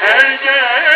her gelene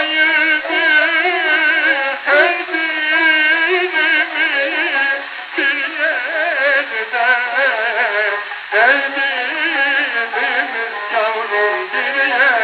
Yeah.